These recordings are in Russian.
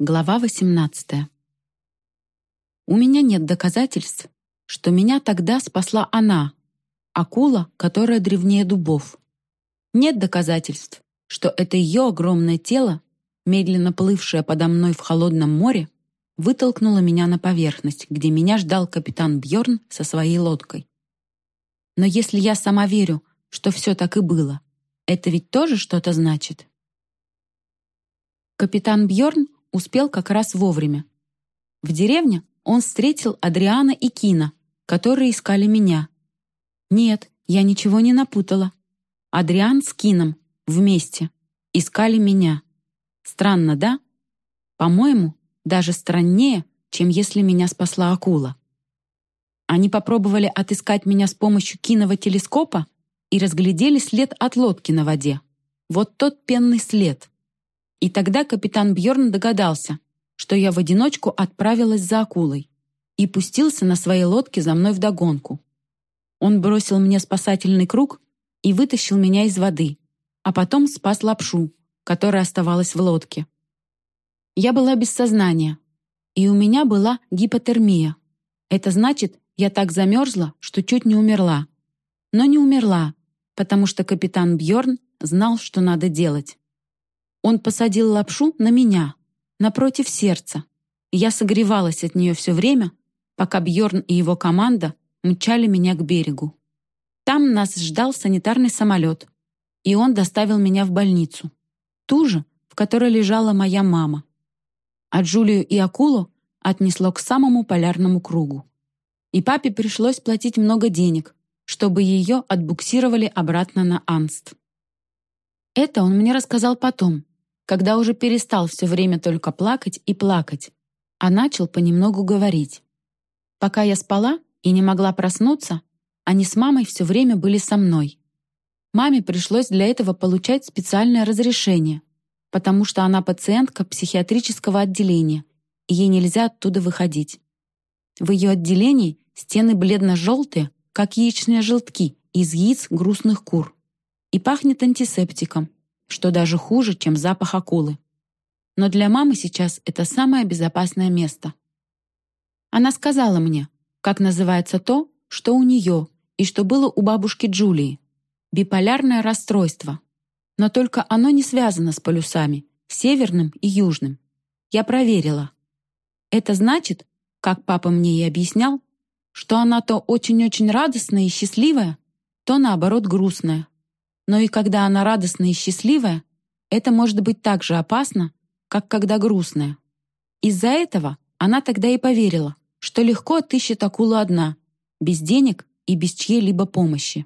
Глава 18. У меня нет доказательств, что меня тогда спасла она, акула, которая древнее дубов. Нет доказательств, что это ее огромное тело, медленно плывшее подо мной в холодном море, вытолкнуло меня на поверхность, где меня ждал капитан Бьорн со своей лодкой. Но если я сама верю, что все так и было, это ведь тоже что-то значит. Капитан Бьорн успел как раз вовремя. В деревне он встретил Адриана и Кина, которые искали меня. Нет, я ничего не напутала. Адриан с Кином вместе искали меня. Странно, да? По-моему, даже страннее, чем если меня спасла акула. Они попробовали отыскать меня с помощью кинового телескопа и разглядели след от лодки на воде. Вот тот пенный след. И тогда капитан Бьорн догадался, что я в одиночку отправилась за акулой и пустился на своей лодке за мной вдогонку. Он бросил мне спасательный круг и вытащил меня из воды, а потом спас лапшу, которая оставалась в лодке. Я была без сознания, и у меня была гипотермия. Это значит, я так замерзла, что чуть не умерла. Но не умерла, потому что капитан Бьорн знал, что надо делать. Он посадил лапшу на меня, напротив сердца. я согревалась от нее все время, пока Бьорн и его команда мчали меня к берегу. Там нас ждал санитарный самолет, и он доставил меня в больницу. Ту же, в которой лежала моя мама. А Джулию и акулу отнесло к самому полярному кругу. И папе пришлось платить много денег, чтобы ее отбуксировали обратно на Анст. Это он мне рассказал потом, когда уже перестал все время только плакать и плакать, а начал понемногу говорить. Пока я спала и не могла проснуться, они с мамой все время были со мной. Маме пришлось для этого получать специальное разрешение, потому что она пациентка психиатрического отделения, и ей нельзя оттуда выходить. В ее отделении стены бледно-желтые, как яичные желтки из яиц грустных кур, и пахнет антисептиком, что даже хуже, чем запах акулы. Но для мамы сейчас это самое безопасное место. Она сказала мне, как называется то, что у нее и что было у бабушки Джулии. Биполярное расстройство. Но только оно не связано с полюсами, северным и южным. Я проверила. Это значит, как папа мне и объяснял, что она то очень-очень радостная и счастливая, то наоборот грустная. Но и когда она радостная и счастливая, это может быть так же опасно, как когда грустная. Из-за этого она тогда и поверила, что легко отыщет акулу одна, без денег и без чьей-либо помощи.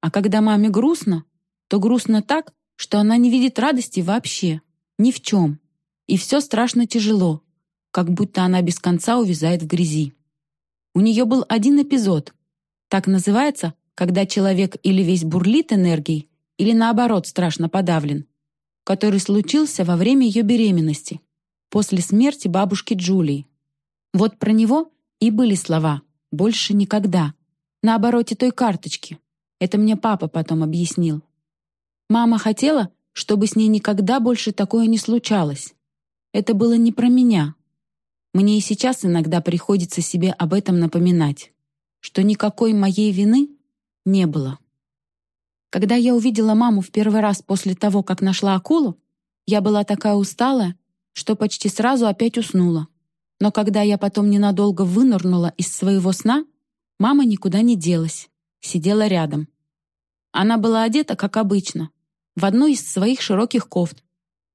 А когда маме грустно, то грустно так, что она не видит радости вообще, ни в чем. И все страшно тяжело, как будто она без конца увязает в грязи. У нее был один эпизод. Так называется когда человек или весь бурлит энергией, или наоборот страшно подавлен, который случился во время ее беременности, после смерти бабушки Джулии. Вот про него и были слова «больше никогда», на обороте той карточки. Это мне папа потом объяснил. Мама хотела, чтобы с ней никогда больше такое не случалось. Это было не про меня. Мне и сейчас иногда приходится себе об этом напоминать, что никакой моей вины не было. Когда я увидела маму в первый раз после того, как нашла акулу, я была такая усталая, что почти сразу опять уснула. Но когда я потом ненадолго вынырнула из своего сна, мама никуда не делась, сидела рядом. Она была одета, как обычно, в одну из своих широких кофт.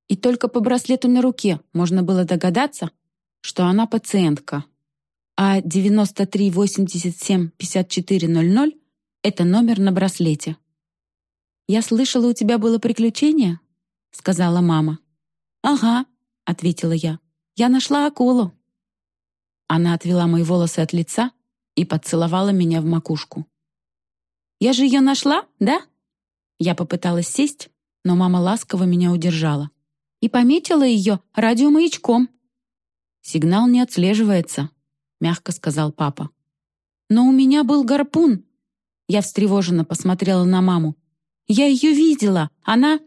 И только по браслету на руке можно было догадаться, что она пациентка. А 93 87 54 00 это номер на браслете. «Я слышала, у тебя было приключение?» — сказала мама. «Ага», — ответила я. «Я нашла акулу». Она отвела мои волосы от лица и поцеловала меня в макушку. «Я же ее нашла, да?» Я попыталась сесть, но мама ласково меня удержала. И пометила ее радиомаячком. «Сигнал не отслеживается», — мягко сказал папа. «Но у меня был гарпун», я встревоженно посмотрела на маму. «Я ее видела! Она...»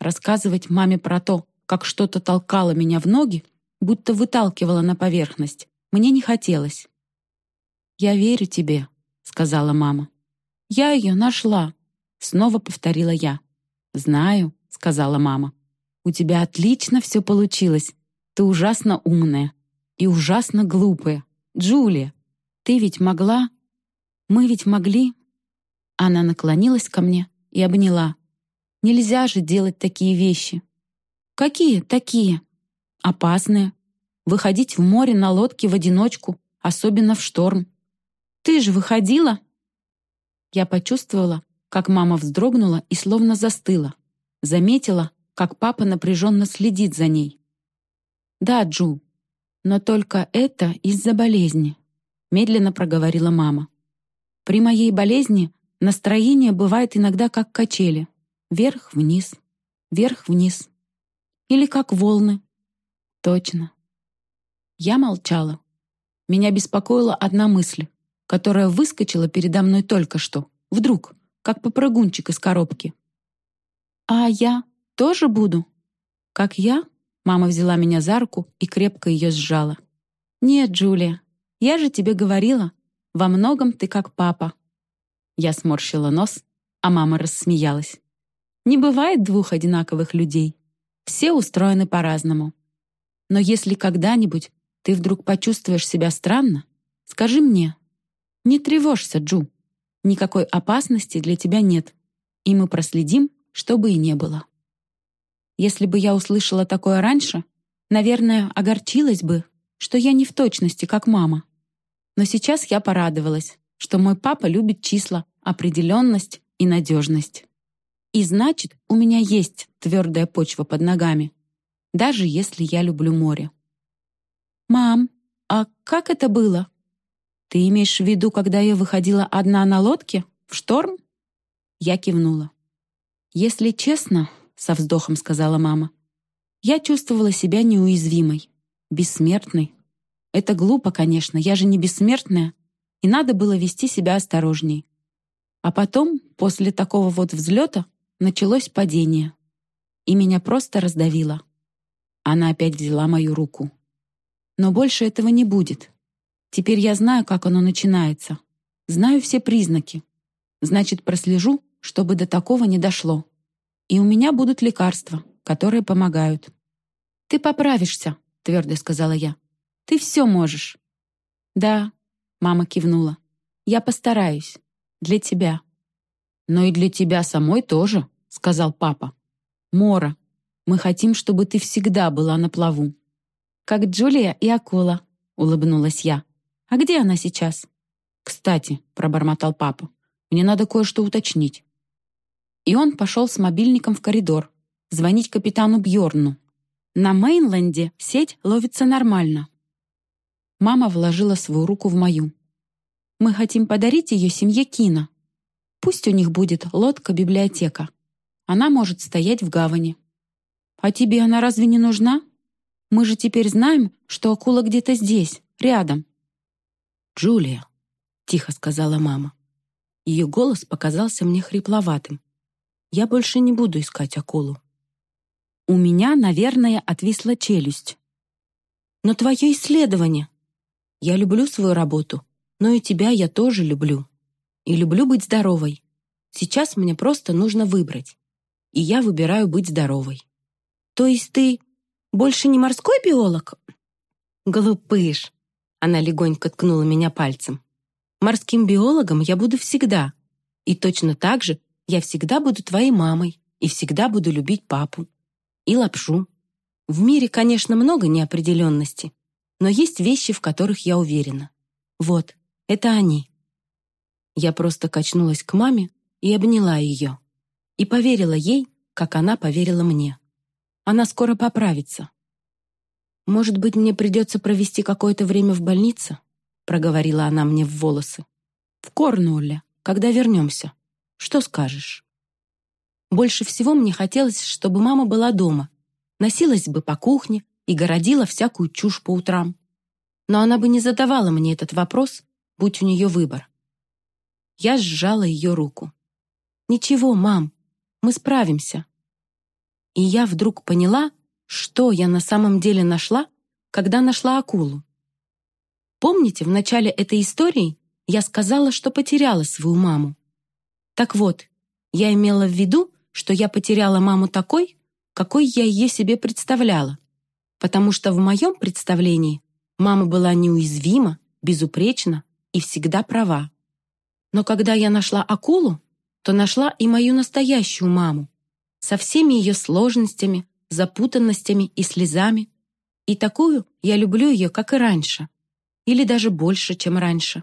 Рассказывать маме про то, как что-то толкало меня в ноги, будто выталкивало на поверхность, мне не хотелось. «Я верю тебе», — сказала мама. «Я ее нашла», — снова повторила я. «Знаю», — сказала мама. «У тебя отлично все получилось. Ты ужасно умная и ужасно глупая. Джулия, ты ведь могла...» «Мы ведь могли...» Она наклонилась ко мне и обняла. «Нельзя же делать такие вещи». «Какие такие?» «Опасные. Выходить в море на лодке в одиночку, особенно в шторм. Ты же выходила?» Я почувствовала, как мама вздрогнула и словно застыла. Заметила, как папа напряженно следит за ней. «Да, Джу, но только это из-за болезни», медленно проговорила мама. При моей болезни настроение бывает иногда как качели. Вверх-вниз, вверх-вниз. Или как волны. Точно. Я молчала. Меня беспокоила одна мысль, которая выскочила передо мной только что. Вдруг, как попрыгунчик из коробки. «А я тоже буду?» «Как я?» Мама взяла меня за руку и крепко ее сжала. «Нет, Джулия, я же тебе говорила, во многом ты как папа». Я сморщила нос, а мама рассмеялась. «Не бывает двух одинаковых людей. Все устроены по-разному. Но если когда-нибудь ты вдруг почувствуешь себя странно, скажи мне. Не тревожься, Джу. Никакой опасности для тебя нет, и мы проследим, чтобы и не было». Если бы я услышала такое раньше, наверное, огорчилась бы, что я не в точности, как мама. Но сейчас я порадовалась, что мой папа любит числа, определенность и надежность. И значит, у меня есть твердая почва под ногами, даже если я люблю море. «Мам, а как это было?» «Ты имеешь в виду, когда я выходила одна на лодке? В шторм?» Я кивнула. «Если честно, — со вздохом сказала мама, — я чувствовала себя неуязвимой, бессмертной, это глупо, конечно, я же не бессмертная, и надо было вести себя осторожней. А потом, после такого вот взлета, началось падение. И меня просто раздавило. Она опять взяла мою руку. Но больше этого не будет. Теперь я знаю, как оно начинается. Знаю все признаки. Значит, прослежу, чтобы до такого не дошло. И у меня будут лекарства, которые помогают. «Ты поправишься», — твердо сказала я. Ты все можешь». «Да», — мама кивнула. «Я постараюсь. Для тебя». «Но и для тебя самой тоже», — сказал папа. «Мора, мы хотим, чтобы ты всегда была на плаву». «Как Джулия и акула», — улыбнулась я. «А где она сейчас?» «Кстати», — пробормотал папа, «мне надо кое-что уточнить». И он пошел с мобильником в коридор, звонить капитану Бьорну. На Мейнленде сеть ловится нормально, Мама вложила свою руку в мою. «Мы хотим подарить ее семье Кина. Пусть у них будет лодка-библиотека. Она может стоять в гавани». «А тебе она разве не нужна? Мы же теперь знаем, что акула где-то здесь, рядом». «Джулия», — тихо сказала мама. Ее голос показался мне хрипловатым. «Я больше не буду искать акулу». У меня, наверное, отвисла челюсть. «Но твое исследование», я люблю свою работу, но и тебя я тоже люблю. И люблю быть здоровой. Сейчас мне просто нужно выбрать. И я выбираю быть здоровой. То есть ты больше не морской биолог? Глупыш. Она легонько ткнула меня пальцем. Морским биологом я буду всегда. И точно так же я всегда буду твоей мамой и всегда буду любить папу. И лапшу. В мире, конечно, много неопределенности, но есть вещи, в которых я уверена. Вот, это они. Я просто качнулась к маме и обняла ее. И поверила ей, как она поверила мне. Она скоро поправится. «Может быть, мне придется провести какое-то время в больнице?» проговорила она мне в волосы. «В Корнуолле, когда вернемся. Что скажешь?» Больше всего мне хотелось, чтобы мама была дома, носилась бы по кухне, и городила всякую чушь по утрам. Но она бы не задавала мне этот вопрос, будь у нее выбор. Я сжала ее руку. «Ничего, мам, мы справимся». И я вдруг поняла, что я на самом деле нашла, когда нашла акулу. Помните, в начале этой истории я сказала, что потеряла свою маму? Так вот, я имела в виду, что я потеряла маму такой, какой я ее себе представляла. Потому что в моем представлении мама была неуязвима, безупречна и всегда права. Но когда я нашла акулу, то нашла и мою настоящую маму, со всеми ее сложностями, запутанностями и слезами. И такую я люблю ее, как и раньше. Или даже больше, чем раньше.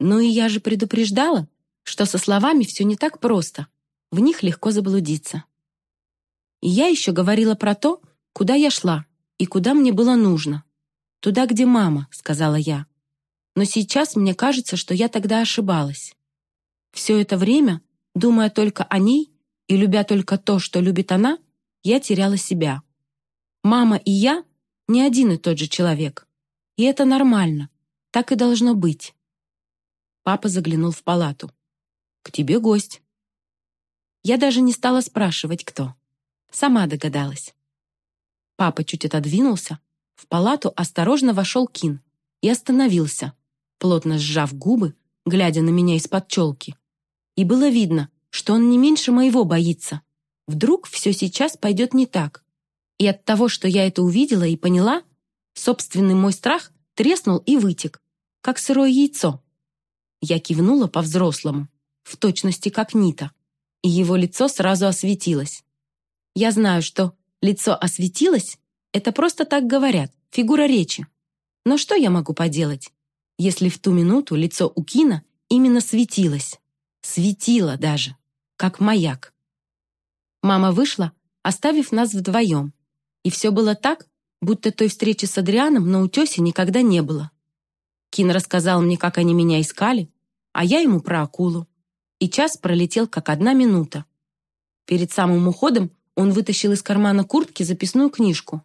Ну и я же предупреждала, что со словами все не так просто. В них легко заблудиться. И я еще говорила про то, куда я шла и куда мне было нужно. «Туда, где мама», — сказала я. Но сейчас мне кажется, что я тогда ошибалась. Все это время, думая только о ней и любя только то, что любит она, я теряла себя. Мама и я — не один и тот же человек. И это нормально. Так и должно быть. Папа заглянул в палату. «К тебе гость». Я даже не стала спрашивать, кто. Сама догадалась. Папа чуть отодвинулся. В палату осторожно вошел Кин и остановился, плотно сжав губы, глядя на меня из-под челки. И было видно, что он не меньше моего боится. Вдруг все сейчас пойдет не так. И от того, что я это увидела и поняла, собственный мой страх треснул и вытек, как сырое яйцо. Я кивнула по-взрослому, в точности как Нита, и его лицо сразу осветилось. Я знаю, что лицо осветилось — это просто так говорят, фигура речи. Но что я могу поделать, если в ту минуту лицо у Кина именно светилось? Светило даже, как маяк. Мама вышла, оставив нас вдвоем. И все было так, будто той встречи с Адрианом на утесе никогда не было. Кин рассказал мне, как они меня искали, а я ему про акулу. И час пролетел, как одна минута. Перед самым уходом он вытащил из кармана куртки записную книжку.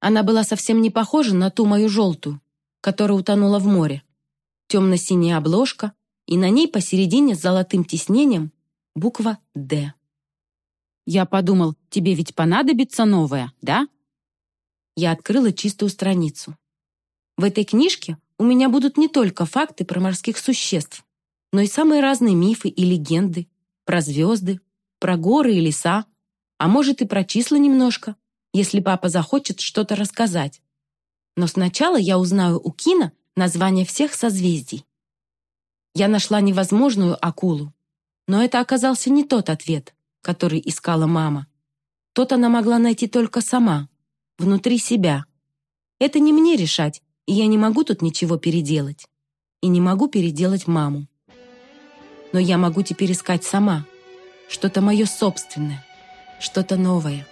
Она была совсем не похожа на ту мою желтую, которая утонула в море. Темно-синяя обложка, и на ней посередине с золотым тиснением буква «Д». Я подумал, тебе ведь понадобится новая, да? Я открыла чистую страницу. В этой книжке у меня будут не только факты про морских существ, но и самые разные мифы и легенды про звезды, про горы и леса, а может и про числа немножко, если папа захочет что-то рассказать. Но сначала я узнаю у Кина название всех созвездий. Я нашла невозможную акулу, но это оказался не тот ответ который искала мама. Тот она могла найти только сама, внутри себя. Это не мне решать, и я не могу тут ничего переделать. И не могу переделать маму. Но я могу теперь искать сама. Что-то мое собственное, что-то новое.